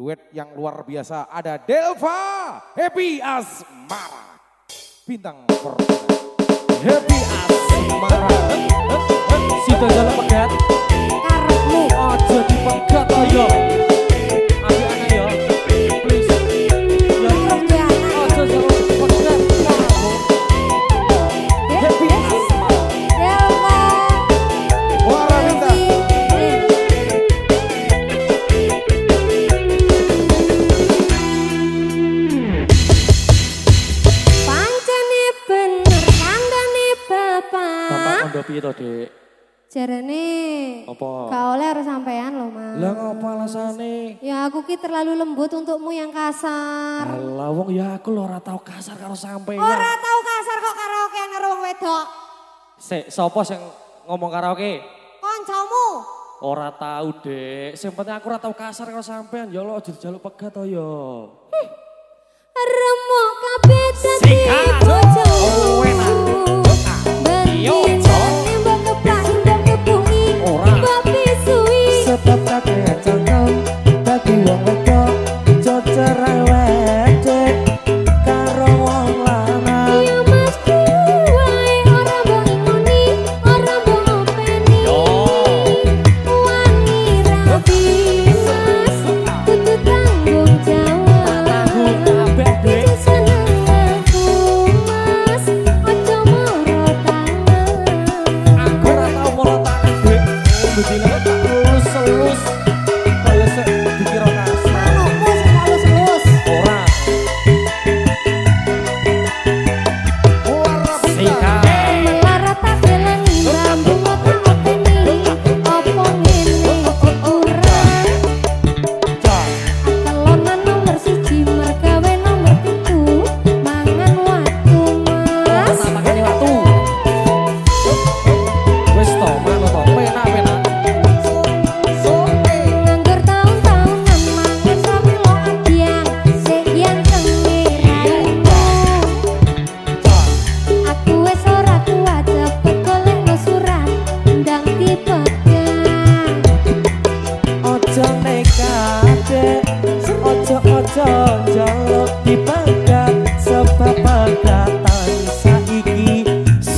duet yang luar biasa ada Delva Happy Asmara bintang Happy Asmara kondo piye to dek Jarane Apa? Gak oleh harus sampean loh mas. Lah ngapa alasane? Ya aku ki terlalu lembut untukmu yang kasar. Alah wong ya aku lho ora tau kasar karo sampeyan Ora tau kasar kok karaoke karo wong wedok. Sik sapa sing ngomong karaoke? Koncomu. Ora tau dek Sing penting aku ora tau kasar karo sampeyan Ya Allah aja dijaluk pegat to ya. Remuk kabeh dadi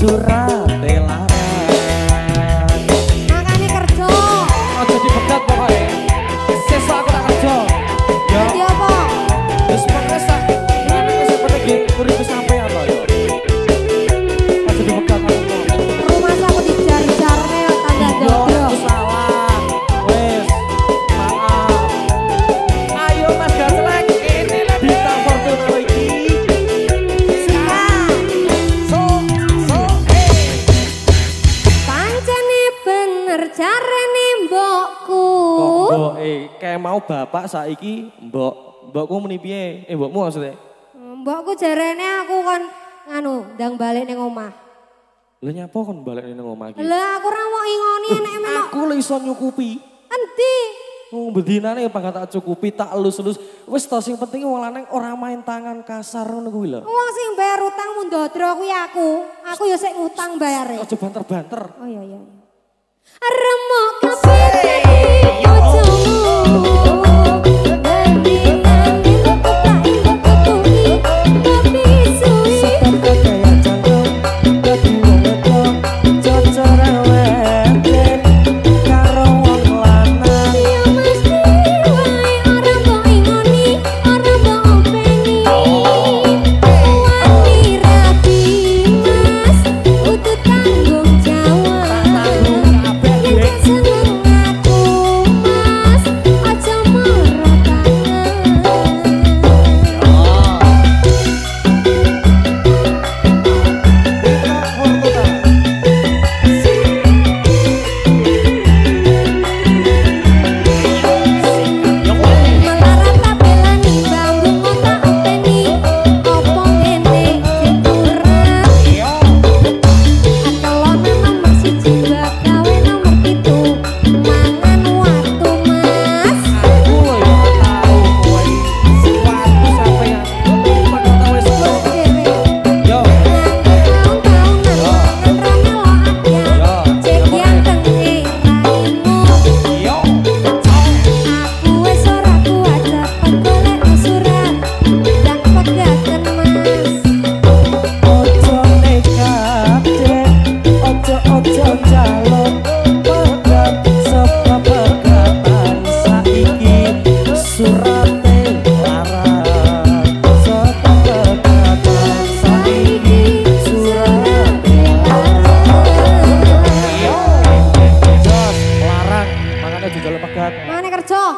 sussurrar. Eh kayak mau bapak saiki mbok mbokku muni piye? Eh mbokmu maksudnya. Mbokku jarene aku kon nganu ndang balik ning omah. Lah nyapa kon balik ning omah iki? Lah aku ora mau ingoni enek melok. Aku lho iso nyukupi. Endi? Wong bedinane pangkat tak cukupi tak elus-elus. Wis to sing penting wong lanang ora main tangan kasar ngono kuwi lho. Wong sing bayar utang mundodro kuwi aku. Aku ya sik ngutang bayare. Aja banter-banter. Oh iya iya. Remuk kabeh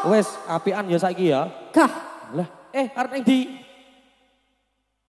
Wes apian ya saiki ya. Gah. Lah, eh arep ning di